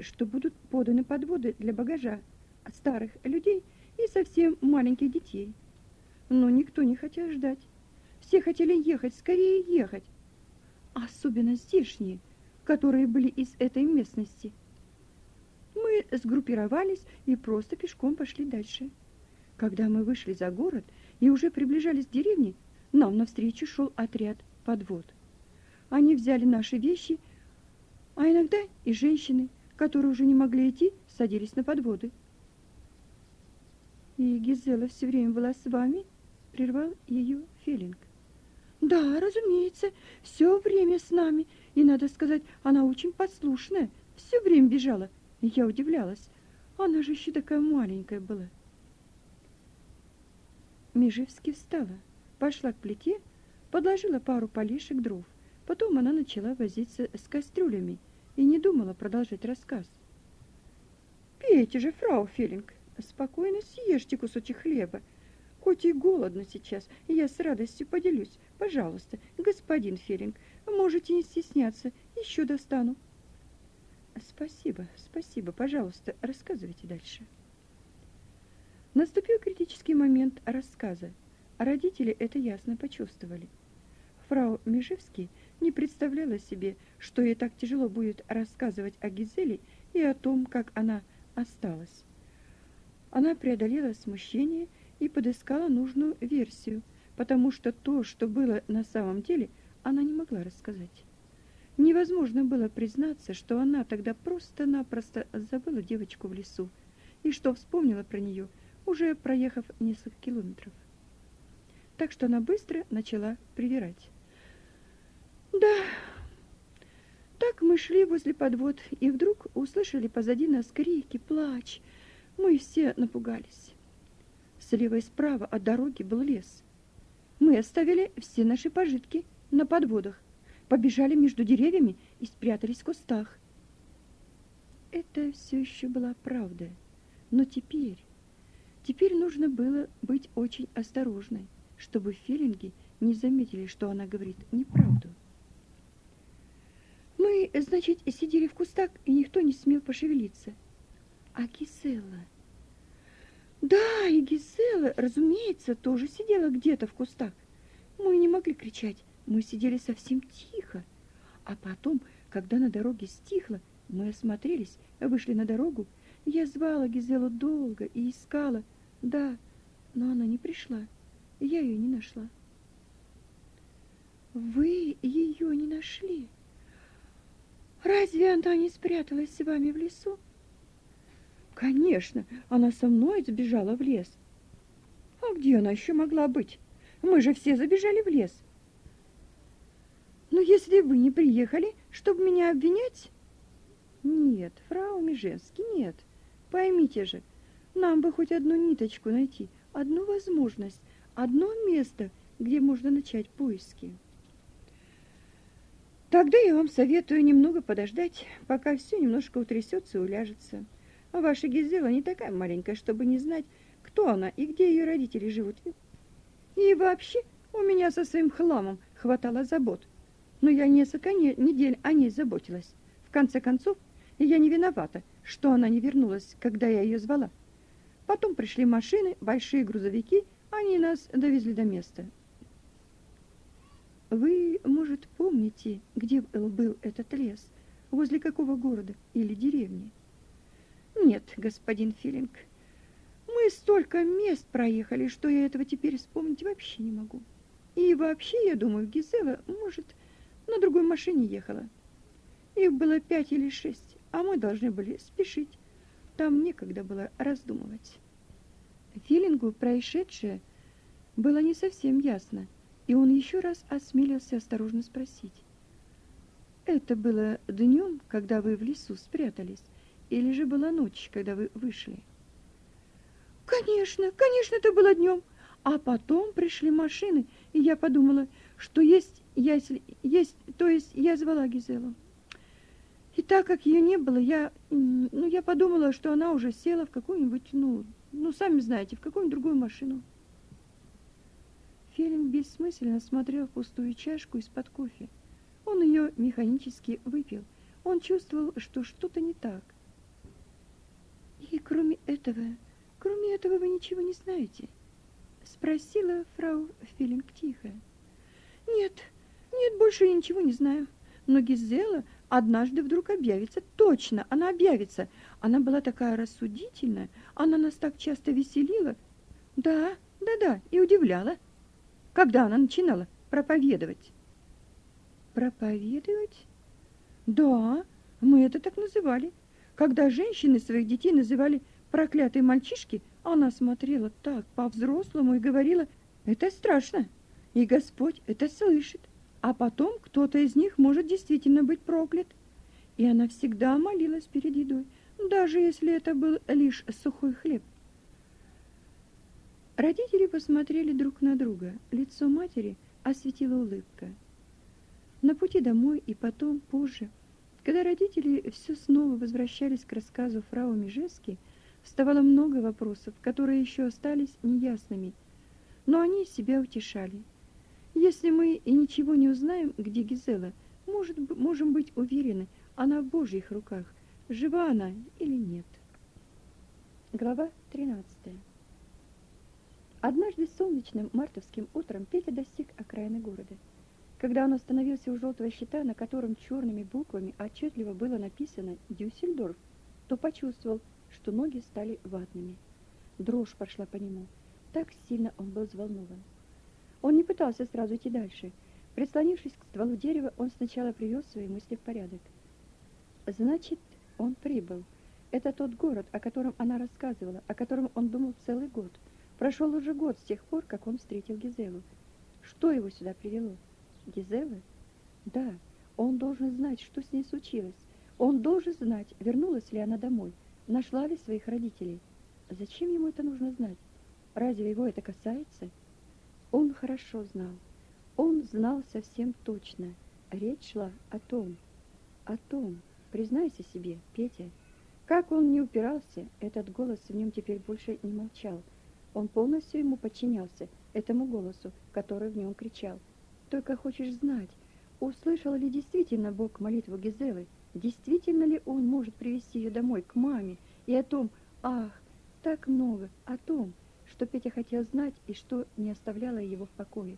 что будут поданы подводы для багажа от старых людей и совсем маленьких детей. Но никто не хотел ждать. Все хотели ехать, скорее ехать. Особенно здешние, которые были из этой местности. Мы сгруппировались и просто пешком пошли дальше. Когда мы вышли за город и уже приближались к деревне, нам навстречу шел отряд подвод. Они взяли наши вещи, а иногда и женщины, которые уже не могли идти, садились на подводы. И Гизела все время была с вами, прервал ее Филинг. Да, разумеется, все время с нами, и надо сказать, она очень послушная, все время бежала. Я удивлялась. Она же еще такая маленькая была. Межевски встала, пошла к плите, подложила пару полишек дров. Потом она начала возиться с кастрюлями и не думала продолжать рассказ. «Пейте же, фрау Филинг, спокойно съешьте кусочек хлеба. Хоть и голодно сейчас, я с радостью поделюсь. Пожалуйста, господин Филинг, можете не стесняться, еще достану». Спасибо, спасибо. Пожалуйста, рассказывайте дальше. Наступил критический момент рассказа. Родители это ясно почувствовали. Фрау Межевский не представляла себе, что ей так тяжело будет рассказывать о Гизеле и о том, как она осталась. Она преодолела смущение и подыскала нужную версию, потому что то, что было на самом деле, она не могла рассказать. Невозможно было признаться, что она тогда просто-напросто забыла девочку в лесу и что вспомнила про нее, уже проехав несколько километров. Так что она быстро начала привирать. Да, так мы шли возле подвод, и вдруг услышали позади нас крики, плач. Мы все напугались. Слева и справа от дороги был лес. Мы оставили все наши пожитки на подводах побежали между деревьями и спрятались в кустах. Это все еще была правда, но теперь, теперь нужно было быть очень осторожной, чтобы филинги не заметили, что она говорит неправду. Мы, значит, сидели в кустах, и никто не смел пошевелиться. А Гизела? Да, и Гизела, разумеется, тоже сидела где-то в кустах. Мы не могли кричать, мы сидели совсем тихо, а потом, когда на дороге стихло, мы осмотрелись, вышли на дорогу. Я звала Гизелу долго и искала. Да, но она не пришла. Я ее не нашла. Вы ее не нашли? Разве она не спряталась с вами в лесу? Конечно, она со мной сбежала в лес. А где она еще могла быть? Мы же все забежали в лес. Но если вы не приехали, чтобы меня обвинять? Нет, фрау Межевский, нет. Поймите же, нам бы хоть одну ниточку найти, одну возможность, одно место, где можно начать поиски. Тогда я вам советую немного подождать, пока все немножко утрясется и уляжется. А ваша Гизела не такая маленькая, чтобы не знать, кто она и где ее родители живут. И вообще у меня со своим хламом хватало забот но я несколько недель о ней заботилась. В конце концов, я не виновата, что она не вернулась, когда я ее звала. Потом пришли машины, большие грузовики, они нас довезли до места. Вы, может, помните, где был этот лес? Возле какого города или деревни? Нет, господин Филинг. Мы столько мест проехали, что я этого теперь вспомнить вообще не могу. И вообще, я думаю, Гизела, может, на другой машине ехала. Их было пять или шесть, а мы должны были спешить. Там некогда было раздумывать. Филингу происшедшее было не совсем ясно, и он еще раз осмелился осторожно спросить. Это было днем, когда вы в лесу спрятались, или же была ночь, когда вы вышли? Конечно, конечно, это было днем. А потом пришли машины, и я подумала, что есть, если есть, то есть я звала Гизелу. И так как ее не было, я, ну, я подумала, что она уже села в какую-нибудь, ну, ну, сами знаете, в какую-нибудь другую машину. Фелин бессмысленно смотрел в пустую чашку из-под кофе. Он ее механически выпил. Он чувствовал, что что-то не так. И кроме этого, кроме этого вы ничего не знаете? Спросила фрау Филинг тихо. Нет, нет, больше я ничего не знаю. Но Гизела однажды вдруг объявится. Точно, она объявится. Она была такая рассудительная, она нас так часто веселила. Да, да-да, и удивляла. Когда она начинала проповедовать? Проповедовать? Да, мы это так называли. Когда женщины своих детей называли проклятые мальчишки, она смотрела так по-взрослому и говорила, это страшно, и Господь это слышит. А потом кто-то из них может действительно быть проклят. И она всегда молилась перед едой, даже если это был лишь сухой хлеб. Родители посмотрели друг на друга. Лицо матери осветила улыбка. На пути домой и потом, позже, когда родители все снова возвращались к рассказу фрау Межевски, вставало много вопросов, которые еще остались неясными, но они себя утешали. Если мы и ничего не узнаем, где Гизела, может, можем быть уверены, она в Божьих руках, жива она или нет. Глава 13. Однажды солнечным мартовским утром Петя достиг окраины города. Когда он остановился у желтого щита, на котором черными буквами отчетливо было написано «Дюссельдорф», то почувствовал, что ноги стали ватными. Дрожь пошла по нему. Так сильно он был взволнован. Он не пытался сразу идти дальше. Прислонившись к стволу дерева, он сначала привел свои мысли в порядок. Значит, он прибыл. Это тот город, о котором она рассказывала, о котором он думал целый год. Прошел уже год с тех пор, как он встретил Гизелу. Что его сюда привело? Гизела? Да, он должен знать, что с ней случилось. Он должен знать, вернулась ли она домой, нашла ли своих родителей. Зачем ему это нужно знать? Разве его это касается? Он хорошо знал. Он знал совсем точно. Речь шла о том, о том, признайся себе, Петя. Как он не упирался, этот голос в нем теперь больше не молчал. Он полностью ему подчинялся, этому голосу, который в нем кричал. Только хочешь знать, услышал ли действительно Бог молитву Гизелы, действительно ли он может привести ее домой к маме, и о том, ах, так много, о том, что Петя хотел знать и что не оставляло его в покое.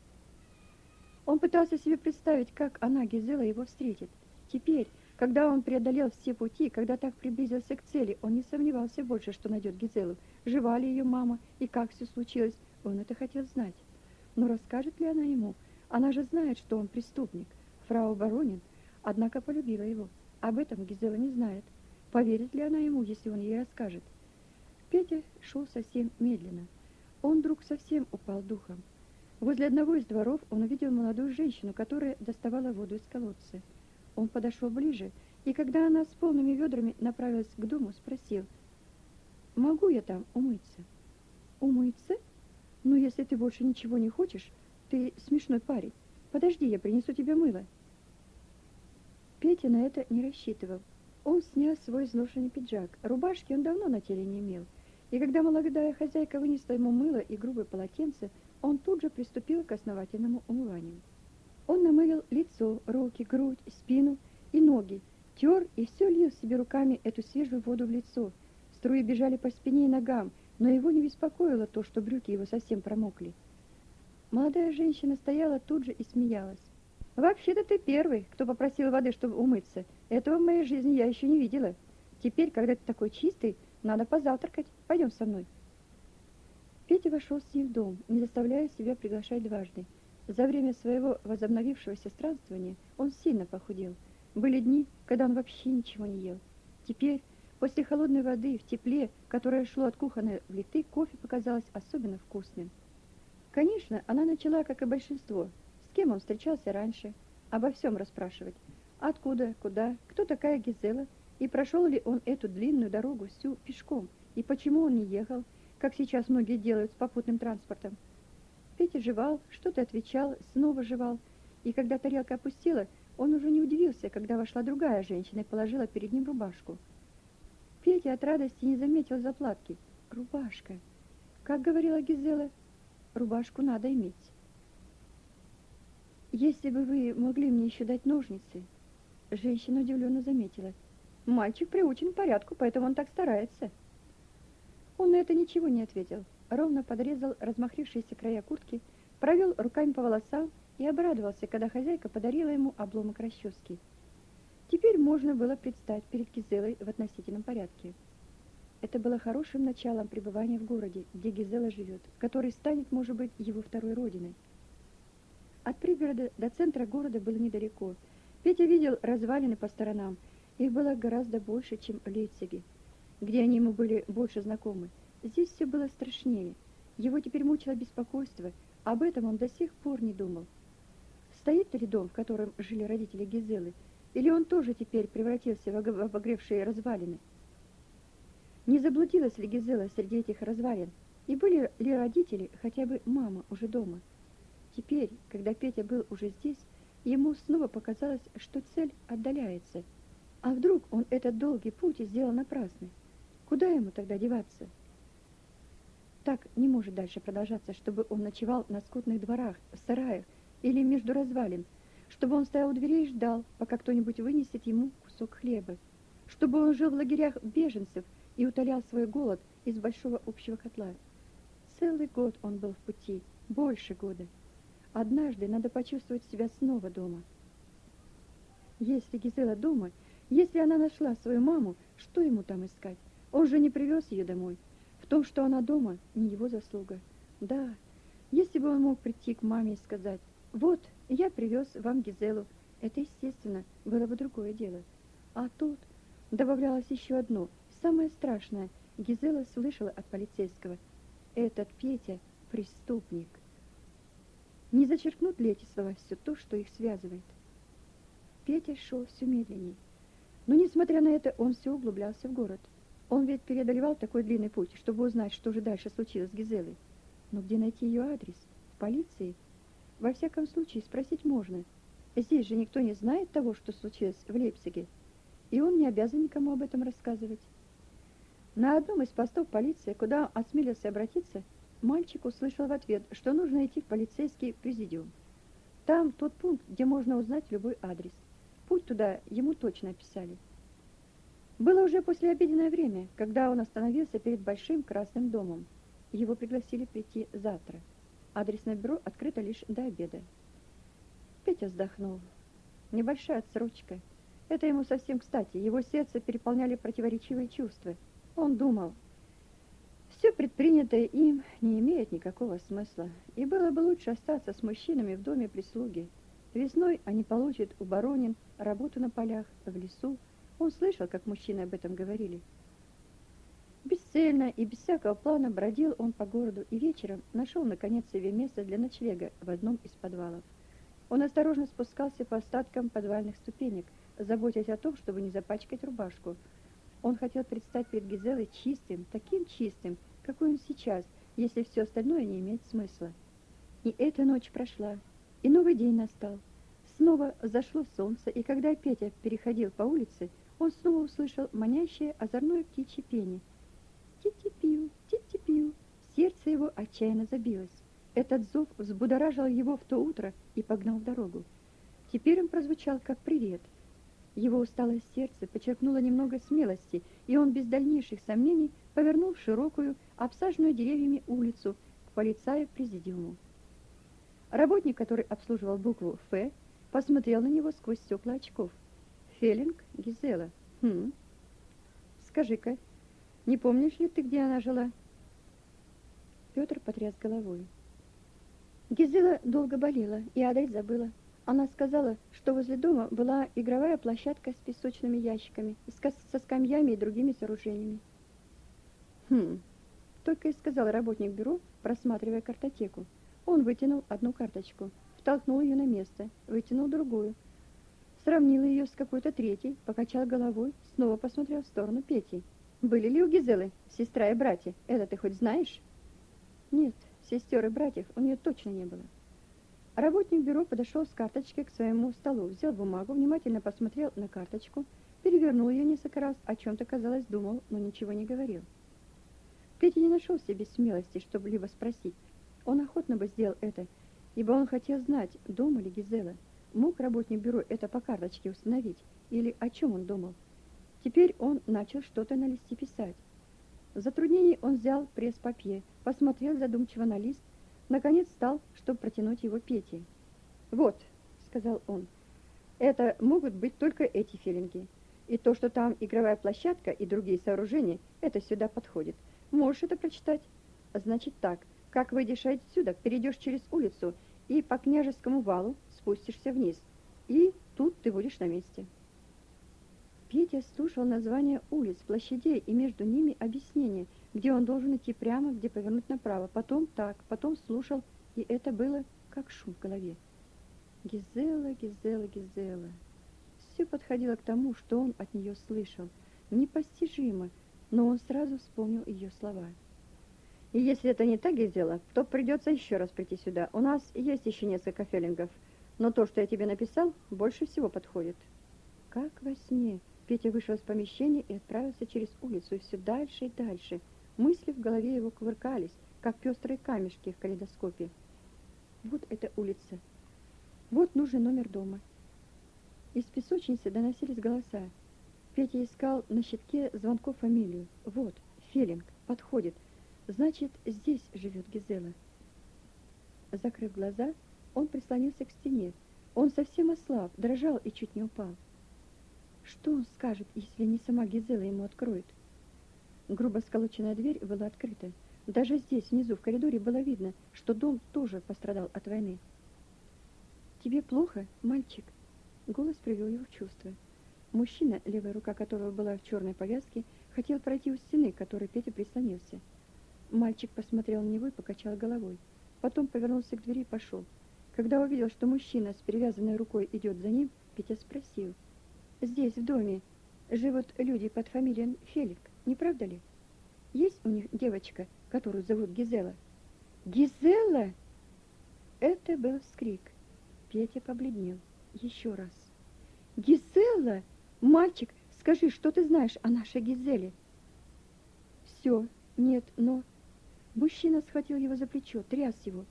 Он пытался себе представить, как она, Гизела, его встретит. Теперь, когда он преодолел все пути, когда так приблизился к цели, он не сомневался больше, что найдет Гизелу. Жива ли ее мама и как все случилось, он это хотел знать. Но расскажет ли она ему? Она же знает, что он преступник. Фрау Баронин, однако, полюбила его. Об этом Гизела не знает. Поверит ли она ему, если он ей расскажет? Петя шел совсем медленно. Он вдруг совсем упал духом. Возле одного из дворов он увидел молодую женщину, которая доставала воду из колодца. Он подошел ближе, и когда она с полными ведрами направилась к дому, спросил, «Могу я там умыться?» «Умыться? Ну, если ты больше ничего не хочешь, ты смешной парень. Подожди, я принесу тебе мыло». Петя на это не рассчитывал. Он снял свой изношенный пиджак. Рубашки он давно на теле не имел. И когда молодая хозяйка вынесла ему мыло и грубое полотенце, он тут же приступил к основательному умыванию. Он намылил лицо, руки, грудь, спину и ноги, тер и все лил себе руками эту свежую воду в лицо. Струи бежали по спине и ногам, но его не беспокоило то, что брюки его совсем промокли. Молодая женщина стояла тут же и смеялась. «Вообще-то ты первый, кто попросил воды, чтобы умыться. Этого в моей жизни я еще не видела. Теперь, когда ты такой чистый, надо позавтракать. Пойдем со мной. Петя вошел с ней в дом, не заставляя себя приглашать дважды. За время своего возобновившегося странствования он сильно похудел. Были дни, когда он вообще ничего не ел. Теперь, после холодной воды, в тепле, которое шло от кухонной плиты, кофе показалось особенно вкусным. Конечно, она начала, как и большинство, с кем он встречался раньше, обо всем расспрашивать. Откуда, куда, кто такая Гизела, и прошел ли он эту длинную дорогу всю пешком, и почему он не ехал, как сейчас многие делают с попутным транспортом. Петя жевал, что-то отвечал, снова жевал, и когда тарелка опустела, он уже не удивился, когда вошла другая женщина и положила перед ним рубашку. Петя от радости не заметил заплатки. Рубашка. Как говорила Гизела, рубашку надо иметь. Если бы вы могли мне еще дать ножницы, женщина удивленно заметила. Мальчик приучен к порядку, поэтому он так старается. Он на это ничего не ответил, ровно подрезал размахрившиеся края куртки, провел руками по волосам и обрадовался, когда хозяйка подарила ему обломок расчески. Теперь можно было предстать перед Гизелой в относительном порядке. Это было хорошим началом пребывания в городе, где Гизела живет, который станет, может быть, его второй родиной. От пригорода до центра города было недалеко. Петя видел развалины по сторонам. Их было гораздо больше, чем в Лейпциге, где они ему были больше знакомы. Здесь все было страшнее. Его теперь мучило беспокойство. Об этом он до сих пор не думал. Стоит ли дом, в котором жили родители Гизелы, или он тоже теперь превратился в обогревшие развалины? Не заблудилась ли Гизела среди этих развалин? И были ли родители, хотя бы мама, уже дома? Теперь, когда Петя был уже здесь, ему снова показалось, что цель отдаляется. А вдруг он этот долгий путь сделал напрасно? Куда ему тогда деваться? Так не может дальше продолжаться, чтобы он ночевал на скотных дворах, в сараях или между развалин, чтобы он стоял у дверей и ждал, пока кто-нибудь вынесет ему кусок хлеба, чтобы он жил в лагерях беженцев и утолял свой голод из большого общего котла. Целый год он был в пути, больше года. Однажды надо почувствовать себя снова дома. Если Гизела дома, если она нашла свою маму, что ему там искать? Он же не привез ее домой. В том, что она дома, не его заслуга. Да, если бы он мог прийти к маме и сказать, «Вот, я привез вам Гизелу», это, естественно, было бы другое дело. А тут добавлялось еще одно, самое страшное. Гизела слышала от полицейского. Этот Петя – преступник. Не зачеркнут ли эти слова все то, что их связывает? Петя шел все медленнее. Но, несмотря на это, он все углублялся в город. Он ведь преодолевал такой длинный путь, чтобы узнать, что же дальше случилось с Гизелой. Но где найти ее адрес? В полиции? Во всяком случае, спросить можно. Здесь же никто не знает того, что случилось в Лейпциге. И он не обязан никому об этом рассказывать. На одном из постов полиции, куда осмелился обратиться, Мальчик услышал в ответ, что нужно идти в полицейский президиум. Там тот пункт, где можно узнать любой адрес. Путь туда ему точно описали. Было уже послеобеденное время, когда он остановился перед большим красным домом. Его пригласили прийти завтра. Адресное бюро открыто лишь до обеда. Петя вздохнул. Небольшая отсрочка. Это ему совсем кстати. Его сердце переполняли противоречивые чувства. Он думал, все предпринятое им не имеет никакого смысла, и было бы лучше остаться с мужчинами в доме прислуги. Весной они получат у Баронин работу на полях, в лесу. Он слышал, как мужчины об этом говорили. Бесцельно и без всякого плана бродил он по городу и вечером нашел наконец себе место для ночлега в одном из подвалов. Он осторожно спускался по остаткам подвальных ступенек, заботясь о том, чтобы не запачкать рубашку. Он хотел предстать перед Гизелой чистым, таким чистым, какой он сейчас, если все остальное не имеет смысла. И эта ночь прошла, и новый день настал. Снова зашло солнце, и когда Петя переходил по улице, он снова услышал манящее озорное птичье пение. Сердце его отчаянно забилось. Этот зов взбудоражил его в то утро и погнал в дорогу. Теперь он прозвучал как привет. Его усталое сердце подчеркнуло немного смелости, и он без дальнейших сомнений повернул в широкую, обсаженную деревьями улицу к полицаю президиуму. Работник, который обслуживал букву «Ф», посмотрел на него сквозь стекла очков. Фелинг Гизела. Хм. Скажи-ка, не помнишь ли ты, где она жила? Петр потряс головой. Гизела долго болела и адрес забыла. Она сказала, что возле дома была игровая площадка с песочными ящиками, со скамьями и другими сооружениями. Хм, только и сказал работник бюро, просматривая картотеку. Он вытянул одну карточку, втолкнул ее на место, вытянул другую, сравнил ее с какой-то третьей, покачал головой, снова посмотрел в сторону Пети. Были ли у Гизелы сестра и братья? Это ты хоть знаешь? Нет, сестер и братьев у нее точно не было. Работник бюро подошел с карточкой к своему столу, взял бумагу, внимательно посмотрел на карточку, перевернул ее несколько раз, о чем-то, казалось, думал, но ничего не говорил. Петя не нашел в себе смелости, чтобы либо спросить. Он охотно бы сделал это, ибо он хотел знать, дома ли Гизела. Мог работник бюро это по карточке установить, или о чем он думал. Теперь он начал что-то на листе писать. В затруднении он взял пресс-папье, посмотрел задумчиво на лист, наконец встал, чтобы протянуть его Пете. «Вот», — сказал он, — «это могут быть только эти филинги. И то, что там игровая площадка и другие сооружения, это сюда подходит. Можешь это прочитать? Значит так, как выйдешь отсюда, перейдешь через улицу и по княжескому валу спустишься вниз. И тут ты будешь на месте». Петя слушал названия улиц, площадей и между ними объяснение, где он должен идти прямо, где повернуть направо, потом так, потом слушал, и это было как шум в голове. Гизела, Гизела, Гизела. Все подходило к тому, что он от нее слышал. Непостижимо, но он сразу вспомнил ее слова. И если это не так, Гизела, то придется еще раз прийти сюда. У нас есть еще несколько феллингов, но то, что я тебе написал, больше всего подходит. Как во сне. Петя вышел из помещения и отправился через улицу, и все дальше и дальше. Мысли в голове его кувыркались, как пестрые камешки в калейдоскопе. Вот эта улица. Вот нужный номер дома. Из песочницы доносились голоса. Петя искал на щитке звонков фамилию. Вот, Фелинг, подходит. Значит, здесь живет Гизела. Закрыв глаза, он прислонился к стене. Он совсем ослаб, дрожал и чуть не упал. Что он скажет, если не сама Гизела ему откроет? Грубо сколоченная дверь была открыта. Даже здесь, внизу, в коридоре, было видно, что дом тоже пострадал от войны. «Тебе плохо, мальчик?» Голос привел его в чувство. Мужчина, левая рука которого была в черной повязке, хотел пройти у стены, к которой Петя прислонился. Мальчик посмотрел на него и покачал головой. Потом повернулся к двери и пошел. Когда увидел, что мужчина с перевязанной рукой идет за ним, Петя спросил — Здесь, в доме, живут люди под фамилией Фелик, не правда ли? Есть у них девочка, которую зовут Гизела? Гизела? Это был вскрик. Петя побледнел. Еще раз. Гизела? Мальчик, скажи, что ты знаешь о нашей Гизеле? Все, нет, но... Мужчина схватил его за плечо, тряс его.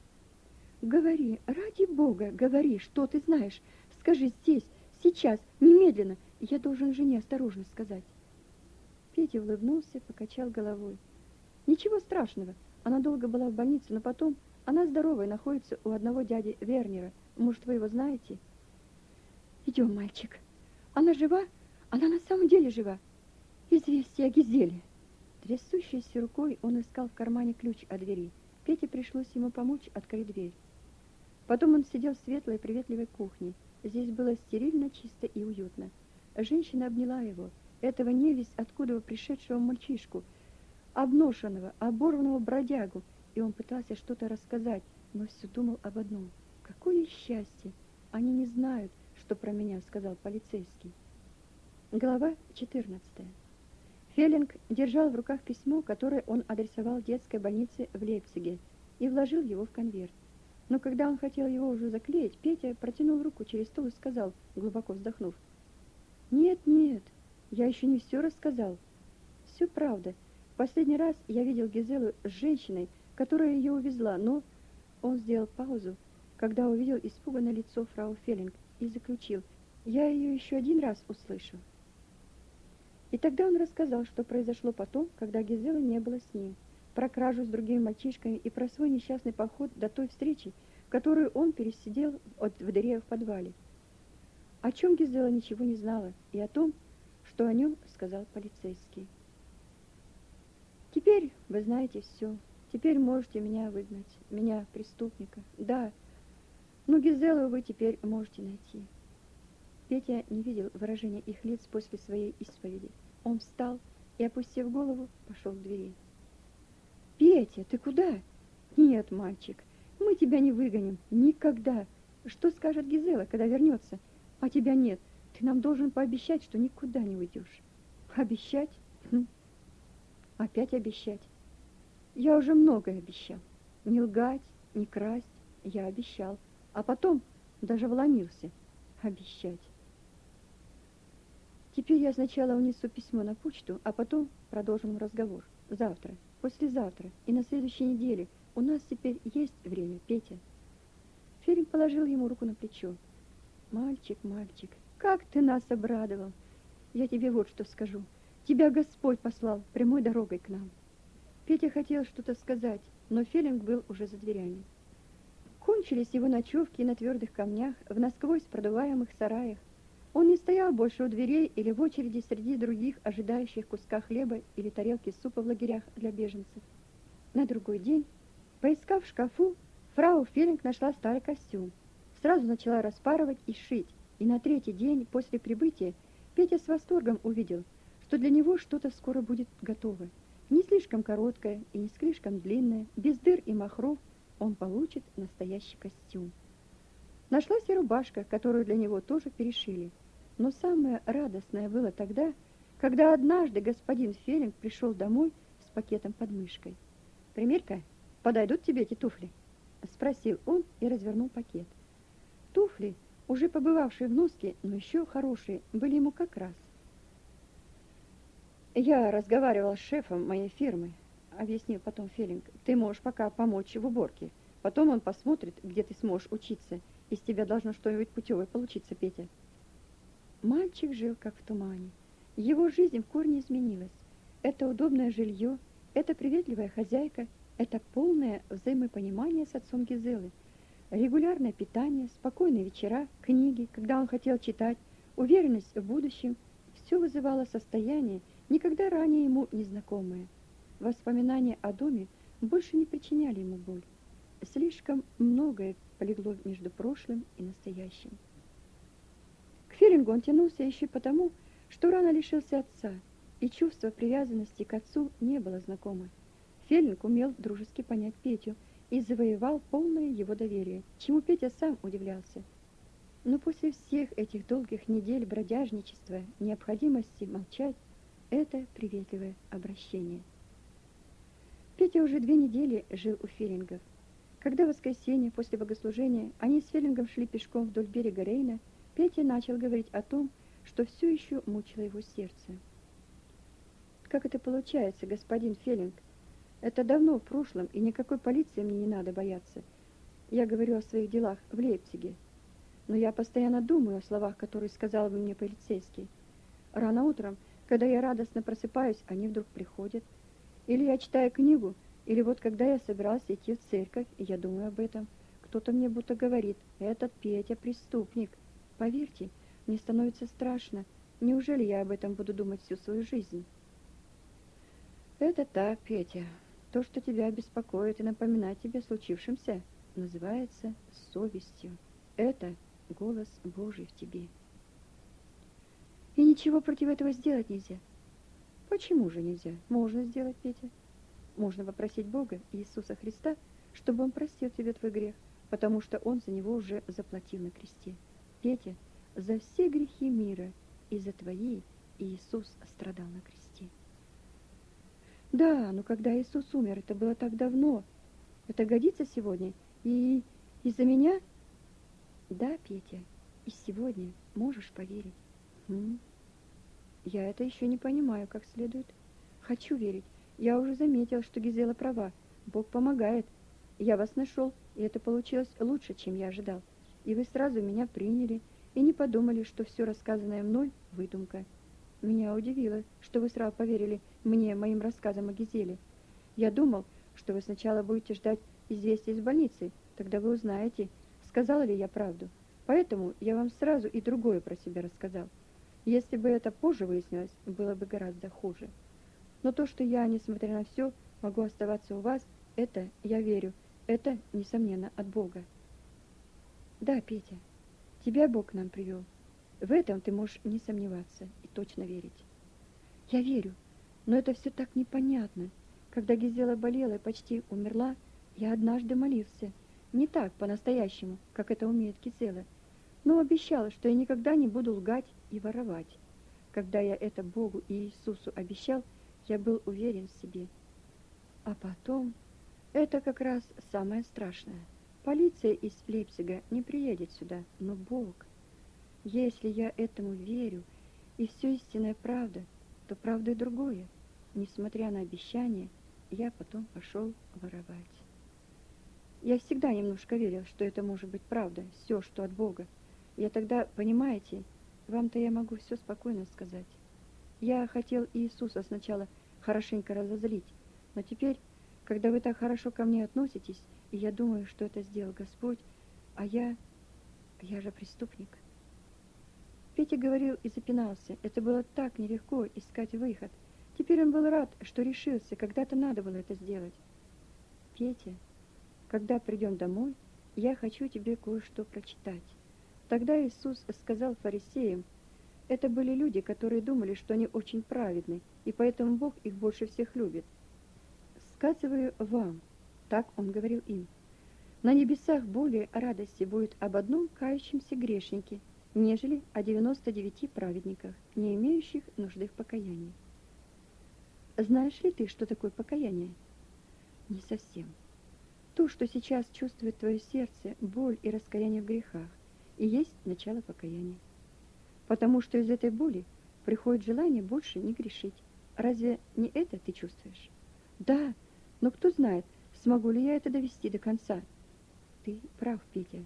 Говори, ради бога, говори, что ты знаешь. Скажи здесь, Сейчас, немедленно. Я должен жене осторожно сказать. Петя улыбнулся, покачал головой. Ничего страшного. Она долго была в больнице, но потом она здоровая, находится у одного дяди Вернера. Может, вы его знаете? Идем, мальчик. Она жива? Она на самом деле жива. Известие о Гизеле. Трясущейся рукой он искал в кармане ключ от двери. Пете пришлось ему помочь открыть дверь. Потом он сидел в светлой приветливой кухне. Здесь было стерильно, чисто и уютно. Женщина обняла его, этого невесть откуда пришедшего мальчишку, обношенного, оборванного бродягу, и он пытался что-то рассказать, но все думал об одном. Какое счастье! Они не знают, что про меня сказал полицейский. Глава 14. Феллинг держал в руках письмо, которое он адресовал детской больнице в Лейпциге, и вложил его в конверт. Но когда он хотел его уже заклеить, Петя протянул руку через стол и сказал, глубоко вздохнув, «Нет, нет, я еще не все рассказал. Все правда. Последний раз я видел Гизелу с женщиной, которая ее увезла, но...» Он сделал паузу, когда увидел испуганное лицо фрау Феллинг и заключил, «Я ее еще один раз услышу». И тогда он рассказал, что произошло потом, когда Гизела не было с ним про кражу с другими мальчишками и про свой несчастный поход до той встречи, которую он пересидел от, в дыре в подвале. О чем Гизела ничего не знала, и о том, что о нем сказал полицейский. Теперь вы знаете все. Теперь можете меня выгнать, меня, преступника. Да, но Гизелу вы теперь можете найти. Петя не видел выражения их лиц после своей исповеди. Он встал и, опустив голову, пошел к двери. Петя, ты куда? Нет, мальчик, мы тебя не выгоним. Никогда. Что скажет Гизела, когда вернется? А тебя нет. Ты нам должен пообещать, что никуда не уйдешь. Обещать? Хм. Опять обещать. Я уже многое обещал. Не лгать, не красть. Я обещал. А потом даже вломился. Обещать. Теперь я сначала унесу письмо на почту, а потом продолжим разговор. Завтра послезавтра и на следующей неделе. У нас теперь есть время, Петя. Ферин положил ему руку на плечо. Мальчик, мальчик, как ты нас обрадовал. Я тебе вот что скажу. Тебя Господь послал прямой дорогой к нам. Петя хотел что-то сказать, но Фелинг был уже за дверями. Кончились его ночевки на твердых камнях, в насквозь продуваемых сараях. Он не стоял больше у дверей или в очереди среди других, ожидающих куска хлеба или тарелки супа в лагерях для беженцев. На другой день, поискав в шкафу, фрау Фелинг нашла старый костюм. Сразу начала распарывать и шить, и на третий день после прибытия Петя с восторгом увидел, что для него что-то скоро будет готово. Не слишком короткое и не слишком длинное, без дыр и махров, он получит настоящий костюм. Нашлась и рубашка, которую для него тоже перешили. Но самое радостное было тогда, когда однажды господин Фелинг пришел домой с пакетом под мышкой. «Примерь-ка, подойдут тебе эти туфли?» — спросил он и развернул пакет. Туфли, уже побывавшие в носке, но еще хорошие, были ему как раз. «Я разговаривал с шефом моей фирмы», — объяснил потом Фелинг. «Ты можешь пока помочь в уборке. Потом он посмотрит, где ты сможешь учиться. Из тебя должно что-нибудь путевое получиться, Петя». Мальчик жил как в тумане. Его жизнь в корне изменилась. Это удобное жилье, это приветливая хозяйка, это полное взаимопонимание с отцом Гизелы. Регулярное питание, спокойные вечера, книги, когда он хотел читать, уверенность в будущем – все вызывало состояние, никогда ранее ему незнакомое. Воспоминания о доме больше не причиняли ему боль. Слишком многое полегло между прошлым и настоящим. Филингу он тянулся еще потому, что рано лишился отца, и чувство привязанности к отцу не было знакомо. Фелинг умел дружески понять Петю и завоевал полное его доверие, чему Петя сам удивлялся. Но после всех этих долгих недель бродяжничества, необходимости молчать, это приветливое обращение. Петя уже две недели жил у Фелингов. Когда в воскресенье после богослужения они с Фелингом шли пешком вдоль берега Рейна, Петя начал говорить о том, что все еще мучило его сердце. Как это получается, господин Феллинг? Это давно в прошлом, и никакой полиции мне не надо бояться. Я говорю о своих делах в Лейпциге. Но я постоянно думаю о словах, которые сказал бы мне полицейский. Рано утром, когда я радостно просыпаюсь, они вдруг приходят. Или я читаю книгу, или вот когда я собирался идти в церковь, и я думаю об этом, кто-то мне будто говорит, этот Петя преступник. Поверьте, мне становится страшно. Неужели я об этом буду думать всю свою жизнь? Это так, Петя. То, что тебя беспокоит и напоминает тебе о случившемся, называется совестью. Это голос Божий в тебе. И ничего против этого сделать нельзя. Почему же нельзя? Можно сделать, Петя. Можно попросить Бога, Иисуса Христа, чтобы Он простил тебе твой грех, потому что Он за него уже заплатил на кресте. Петя, за все грехи мира и за твои Иисус страдал на кресте. Да, но когда Иисус умер, это было так давно. Это годится сегодня? И из-за меня? Да, Петя, и сегодня можешь поверить. Хм. Я это еще не понимаю как следует. Хочу верить. Я уже заметил, что Гизела права. Бог помогает. Я вас нашел, и это получилось лучше, чем я ожидал и вы сразу меня приняли и не подумали, что все рассказанное мной – выдумка. Меня удивило, что вы сразу поверили мне, моим рассказам о Гизеле. Я думал, что вы сначала будете ждать известия из больницы, тогда вы узнаете, сказала ли я правду. Поэтому я вам сразу и другое про себя рассказал. Если бы это позже выяснилось, было бы гораздо хуже. Но то, что я, несмотря на все, могу оставаться у вас, это, я верю, это, несомненно, от Бога. Да, Петя, тебя Бог к нам привел. В этом ты можешь не сомневаться и точно верить. Я верю, но это все так непонятно. Когда Гизела болела и почти умерла, я однажды молился. Не так, по-настоящему, как это умеет Гизела, но обещала, что я никогда не буду лгать и воровать. Когда я это Богу и Иисусу обещал, я был уверен в себе. А потом, это как раз самое страшное. Полиция из Лейпцига не приедет сюда, но Бог. Если я этому верю, и все истинная правда, то правда и другое. Несмотря на обещания, я потом пошел воровать. Я всегда немножко верил, что это может быть правда, все, что от Бога. Я тогда, понимаете, вам-то я могу все спокойно сказать. Я хотел Иисуса сначала хорошенько разозлить, Но теперь, когда вы так хорошо ко мне относитесь, я думаю, что это сделал Господь, а я... я же преступник. Петя говорил и запинался. Это было так нелегко искать выход. Теперь он был рад, что решился, когда-то надо было это сделать. Петя, когда придем домой, я хочу тебе кое-что прочитать. Тогда Иисус сказал фарисеям, это были люди, которые думали, что они очень праведны, и поэтому Бог их больше всех любит. Сказываю вам, так он говорил им, на небесах более радости будет об одном кающемся грешнике, нежели о 99 праведниках, не имеющих нужды в покаянии. Знаешь ли ты, что такое покаяние? Не совсем. То, что сейчас чувствует твое сердце, боль и раскаяние в грехах, и есть начало покаяния. Потому что из этой боли приходит желание больше не грешить. Разве не это ты чувствуешь? Да, но кто знает, смогу ли я это довести до конца. Ты прав, Петя.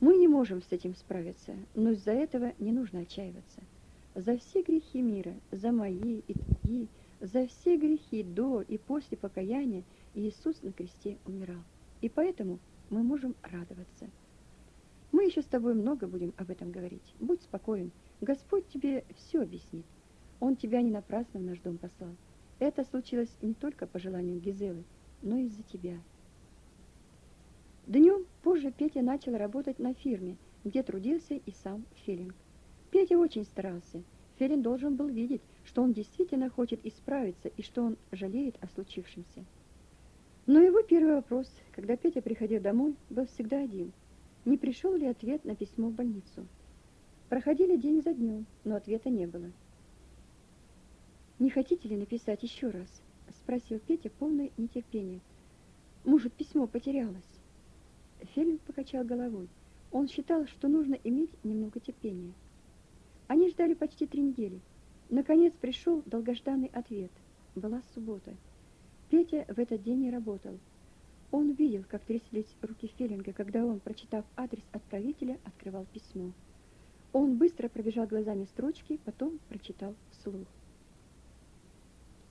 Мы не можем с этим справиться, но из-за этого не нужно отчаиваться. За все грехи мира, за мои и твои, за все грехи до и после покаяния Иисус на кресте умирал. И поэтому мы можем радоваться. Мы еще с тобой много будем об этом говорить. Будь спокоен. Господь тебе все объяснит. Он тебя не напрасно в наш дом послал. Это случилось не только по желанию Гизелы, но из-за тебя. Днем позже Петя начал работать на фирме, где трудился и сам Филинг. Петя очень старался. Филин должен был видеть, что он действительно хочет исправиться и что он жалеет о случившемся. Но его первый вопрос, когда Петя приходил домой, был всегда один. Не пришел ли ответ на письмо в больницу? Проходили день за днем, но ответа не было. «Не хотите ли написать еще раз?» — спросил Петя полное нетерпение. «Может, письмо потерялось?» Фелин покачал головой. Он считал, что нужно иметь немного терпения. Они ждали почти три недели. Наконец пришел долгожданный ответ. Была суббота. Петя в этот день не работал. Он видел, как тряслись руки Феллинга, когда он, прочитав адрес отправителя, открывал письмо. Он быстро пробежал глазами строчки, потом прочитал вслух.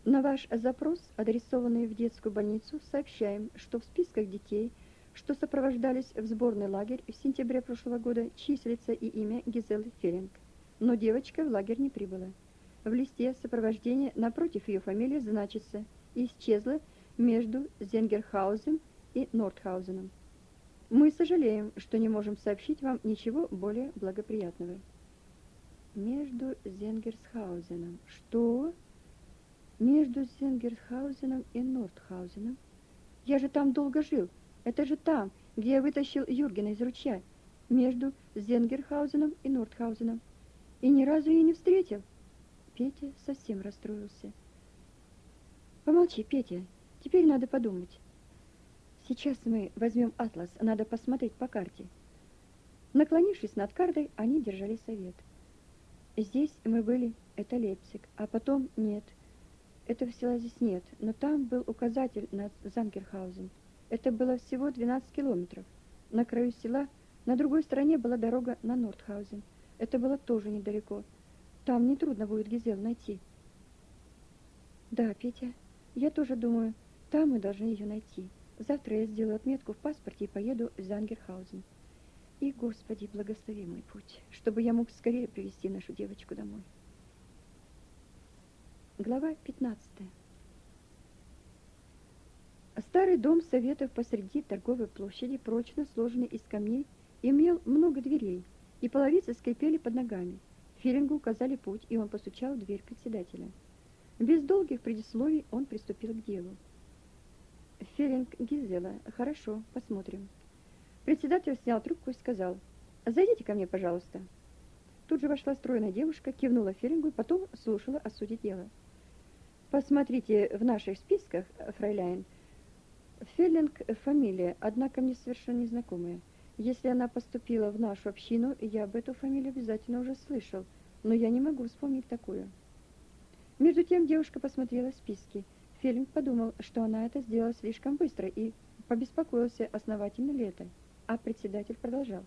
На ваш запрос, адресованный в детскую больницу, сообщаем, что в списках детей, что сопровождались в сборный лагерь в сентябре прошлого года, числится и имя Гизелы Феллинг. Но девочка в лагерь не прибыла. В листе сопровождения напротив ее фамилии значится «Исчезла между Зенгерхаузен и Нордхаузеном». Мы сожалеем, что не можем сообщить вам ничего более благоприятного. Между Зенгерсхаузеном. Что? Между Зенгерсхаузеном и Нордхаузеном? Я же там долго жил. Это же там, где я вытащил Юргена из ручья. Между Зенгерхаузеном и Нордхаузеном. И ни разу ее не встретил. Петя совсем расстроился. Помолчи, Петя, теперь надо подумать. Сейчас мы возьмем атлас, надо посмотреть по карте. Наклонившись над картой, они держали совет. Здесь мы были, это Лейпциг, а потом нет. Этого села здесь нет, но там был указатель на Занкерхаузен. Это было всего 12 километров. На краю села, на другой стороне была дорога на Нордхаузен. Это было тоже недалеко. Там нетрудно будет Гизел найти. Да, Петя, я тоже думаю, там мы должны ее найти. Завтра я сделаю отметку в паспорте и поеду в Зангерхаузен. И, Господи, благослови мой путь, чтобы я мог скорее привести нашу девочку домой. Глава 15. Старый дом советов посреди торговой площади, прочно сложенный из камней, имел много дверей, и половицы скрипели под ногами. Филингу указали путь, и он постучал в дверь председателя. Без долгих предисловий он приступил к делу. Филинг Гизела. Хорошо, посмотрим. Председатель снял трубку и сказал, «Зайдите ко мне, пожалуйста». Тут же вошла стройная девушка, кивнула Филингу и потом слушала о сути дела. «Посмотрите в наших списках, фрайляйн. Филинг – фамилия, однако мне совершенно незнакомая. Если она поступила в нашу общину, я об эту фамилию обязательно уже слышал, но я не могу вспомнить такую. Между тем девушка посмотрела списки. Фелинг подумал, что она это сделала слишком быстро и побеспокоился, основательно ли это. А председатель продолжал.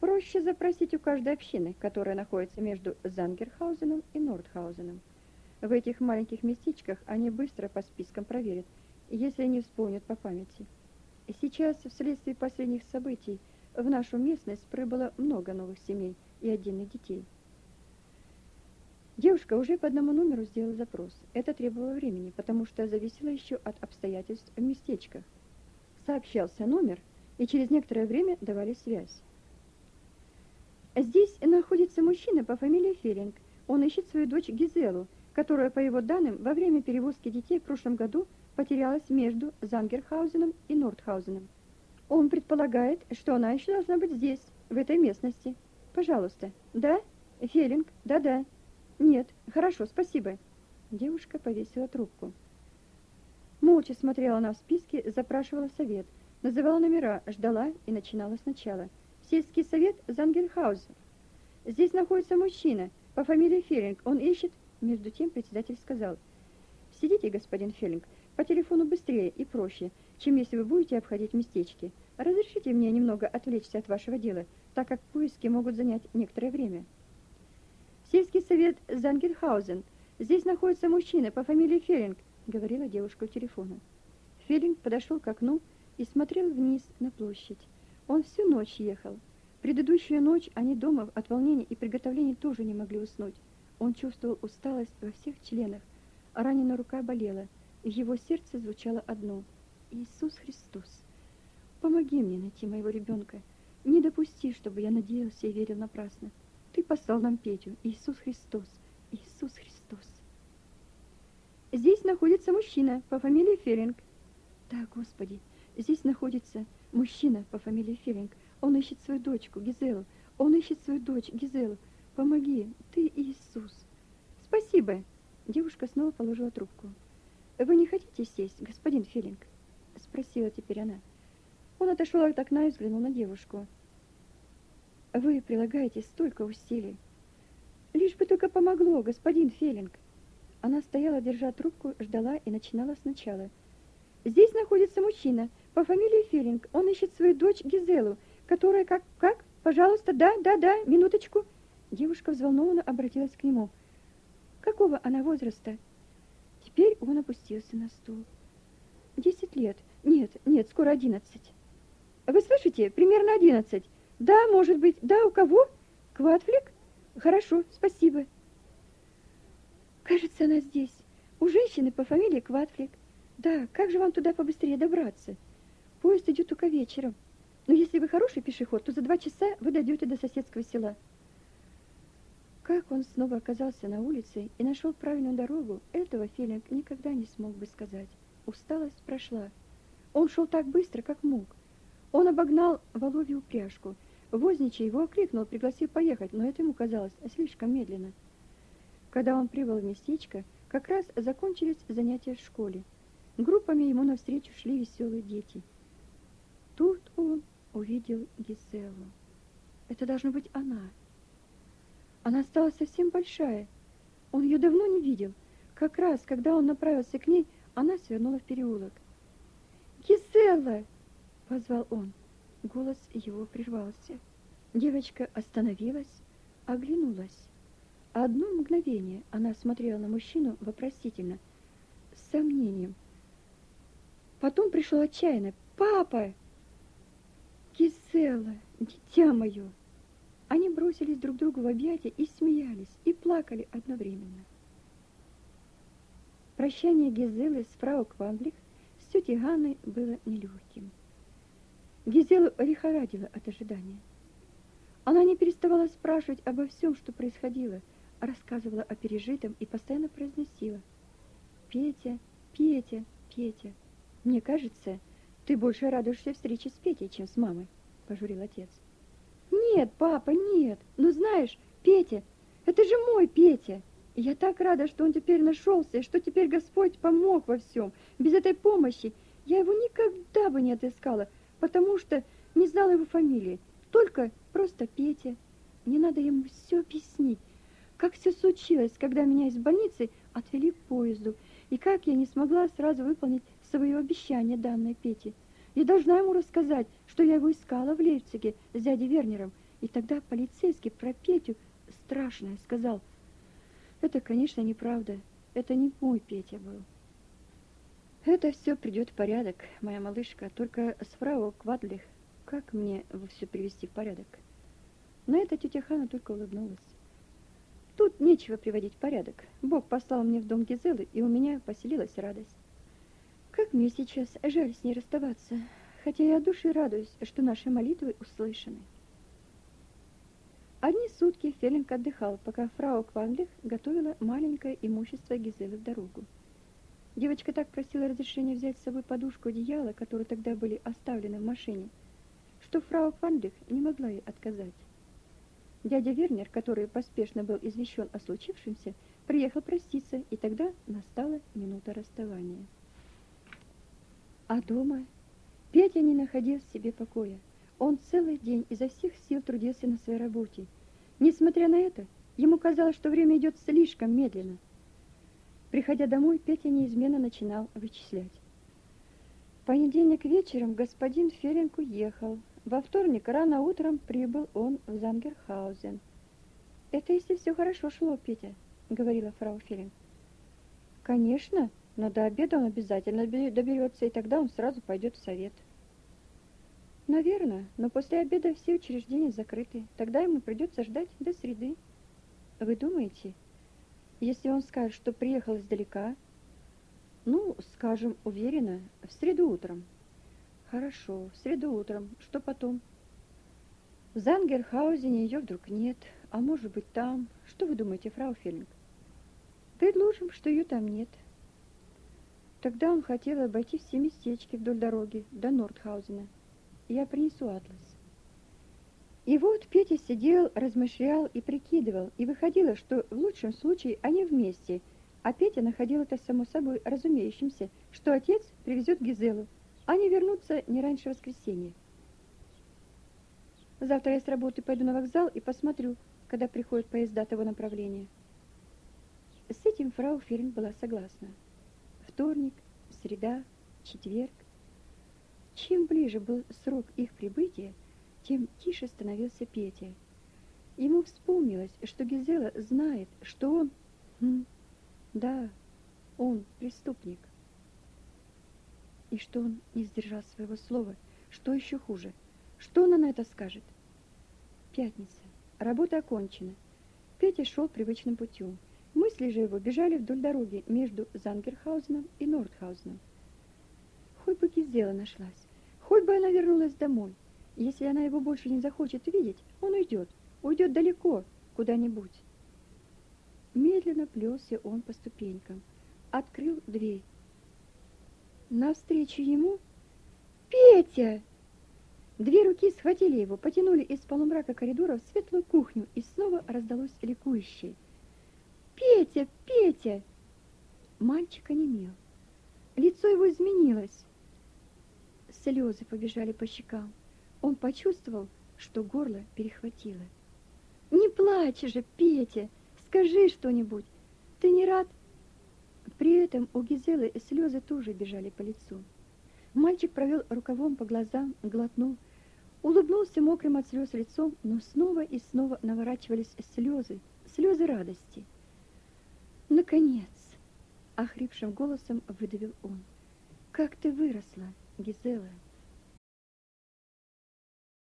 Проще запросить у каждой общины, которая находится между Зангерхаузеном и Нордхаузеном. В этих маленьких местечках они быстро по спискам проверят, если не вспомнят по памяти. Сейчас, вследствие последних событий, в нашу местность прибыло много новых семей и отдельных детей. Девушка уже по одному номеру сделала запрос. Это требовало времени, потому что зависело еще от обстоятельств в местечках. Сообщался номер, и через некоторое время давали связь. Здесь находится мужчина по фамилии Феринг. Он ищет свою дочь Гизелу, которая, по его данным, во время перевозки детей в прошлом году потерялась между Зангерхаузеном и Нордхаузеном. Он предполагает, что она еще должна быть здесь, в этой местности. Пожалуйста. Да? Фелинг? Да-да. Нет. Хорошо, спасибо. Девушка повесила трубку. Молча смотрела на в списке, запрашивала совет, называла номера, ждала и начинала сначала. Сельский совет Зангерхаузен. Здесь находится мужчина по фамилии Фелинг. Он ищет между тем председатель сказал, «Сидите, господин Феллинг, по телефону быстрее и проще, чем если вы будете обходить местечки. Разрешите мне немного отвлечься от вашего дела, так как поиски могут занять некоторое время». «Сельский совет Зангенхаузен. Здесь находится мужчина по фамилии Феллинг», — говорила девушка у телефона. Феллинг подошел к окну и смотрел вниз на площадь. Он всю ночь ехал. Предыдущую ночь они дома от волнения и приготовлений тоже не могли уснуть. Он чувствовал усталость во всех членах, а раненая рука болела, и в его сердце звучало одно «Иисус Христос, помоги мне найти моего ребенка, не допусти, чтобы я надеялся и верил напрасно. Ты послал нам Петю, Иисус Христос, Иисус Христос». Здесь находится мужчина по фамилии Феринг. Да, Господи, здесь находится мужчина по фамилии Феринг. Он ищет свою дочку Гизелу. Он ищет свою дочь Гизелу. Помоги, ты Иисус. Спасибо. Девушка снова положила трубку. Вы не хотите сесть, господин Филинг? Спросила теперь она. Он отошел от окна и взглянул на девушку. Вы прилагаете столько усилий. Лишь бы только помогло, господин Феллинг. Она стояла, держа трубку, ждала и начинала сначала. Здесь находится мужчина по фамилии Феллинг. Он ищет свою дочь Гизелу, которая как... Как? Пожалуйста, да, да, да, минуточку. Девушка взволнованно обратилась к нему. Какого она возраста? Теперь он опустился на стул. Десять лет. Нет, нет, скоро одиннадцать. Вы слышите? Примерно одиннадцать. Да, может быть. Да, у кого? Кватфлик? Хорошо, спасибо. Кажется, она здесь. У женщины по фамилии Кватфлик. Да, как же вам туда побыстрее добраться? Поезд идет только вечером. Но если вы хороший пешеход, то за два часа вы дойдете до соседского села. Как он снова оказался на улице и нашел правильную дорогу, этого Филинг никогда не смог бы сказать. Усталость прошла. Он шел так быстро, как мог. Он обогнал Воловью упряжку. Возничий его окликнул, пригласив поехать, но это ему казалось слишком медленно. Когда он прибыл в местечко, как раз закончились занятия в школе. Группами ему навстречу шли веселые дети. Тут он увидел Гизелу. Это должна быть она. Она стала совсем большая. Он ее давно не видел. Как раз, когда он направился к ней, она свернула в переулок. «Гизела!» — позвал он. Голос его прервался. Девочка остановилась, оглянулась. Одно мгновение она смотрела на мужчину вопросительно, с сомнением. Потом пришло отчаянно. «Папа!» «Гизела, дитя мое!» Они бросились друг другу в объятия и смеялись, и плакали одновременно. Прощание Гизелы с фрау Кванблих с тетей Ганной было нелегким. Гизелу лихорадила от ожидания. Она не переставала спрашивать обо всем, что происходило, рассказывала о пережитом и постоянно произносила. «Петя, Петя, Петя, мне кажется, ты больше радуешься встрече с Петей, чем с мамой», — пожурил отец. Нет, папа, нет. Ну знаешь, Петя, это же мой Петя. Я так рада, что он теперь нашелся, что теперь Господь помог во всем. Без этой помощи я его никогда бы не отыскала, потому что не знала его фамилии. Только просто Петя. Мне надо ему все объяснить, как все случилось, когда меня из больницы отвели к поезду, и как я не смогла сразу выполнить свое обещание данной Пете. Я должна ему рассказать, что я его искала в Лейпциге с дядей Вернером. И тогда полицейский про Петю страшное сказал. Это, конечно, неправда. Это не мой Петя был. Это все придет в порядок, моя малышка, только с фрау Квадлих как мне все привести в порядок? На это тетя Хана только улыбнулась. Тут нечего приводить в порядок. Бог послал мне в дом Гизелы, и у меня поселилась радость. Как мне сейчас жаль с ней расставаться, хотя я души радуюсь, что наши молитвы услышаны. Одни сутки Фелинг отдыхал, пока фрау Кванлих готовила маленькое имущество Гизелы в дорогу. Девочка так просила разрешения взять с собой подушку одеяло, которые тогда были оставлены в машине, что фрау Кванлих не могла ей отказать. Дядя Вернер, который поспешно был извещен о случившемся, приехал проститься, и тогда настала минута расставания. А дома Петя не находил себе покоя. Он целый день изо всех сил трудился на своей работе. Несмотря на это, ему казалось, что время идет слишком медленно. Приходя домой, Петя неизменно начинал вычислять. В понедельник вечером господин Ференк уехал, во вторник рано утром прибыл он в Зангерхаузен. Это если все хорошо шло, Петя, говорила фрау Филин. Конечно, но до обеда он обязательно доберется, и тогда он сразу пойдет в совет. Наверное, но после обеда все учреждения закрыты. Тогда ему придется ждать до среды. Вы думаете, если он скажет, что приехал издалека, ну, скажем, уверенно, в среду утром, Хорошо, в среду утром. Что потом? В Зангерхаузене ее вдруг нет, а может быть там. Что вы думаете, фрау Феллинг? Предложим, что ее там нет. Тогда он хотел обойти все местечки вдоль дороги до Нордхаузена. Я принесу атлас. И вот Петя сидел, размышлял и прикидывал, и выходило, что в лучшем случае они вместе, а Петя находил это само собой разумеющимся, что отец привезет Гизелу, они вернутся не раньше воскресенья. Завтра я с работы пойду на вокзал и посмотрю, когда приходят поезда того направления. С этим фрау Ферн была согласна. Вторник, среда, четверг. Чем ближе был срок их прибытия, тем тише становился Петя. Ему вспомнилось, что Гизела знает, что он... Да, он преступник и что он не сдержал своего слова. Что еще хуже? Что она на это скажет? Пятница. Работа окончена. Петя шел привычным путем. Мысли же его бежали вдоль дороги между Зангерхаузеном и Нордхаузеном. Хоть бы Гизела нашлась, хоть бы она вернулась домой. Если она его больше не захочет видеть, он уйдет, уйдет далеко, куда-нибудь. Медленно плелся он по ступенькам, открыл дверь Навстречу ему Петя! Две руки схватили его, потянули из полумрака коридора в светлую кухню, и снова раздалось ликующее. «Петя! Петя!» Мальчик онемел. Лицо его изменилось. Слезы побежали по щекам. Он почувствовал, что горло перехватило. «Не плачь же, Петя! Скажи что-нибудь! Ты не рад?» При этом у Гизелы слезы тоже бежали по лицу. Мальчик провел рукавом по глазам, глотнул, улыбнулся мокрым от слез лицом, но снова и снова наворачивались слезы, слезы радости. Наконец, охрипшим голосом выдавил он: "Как ты выросла, Гизела!"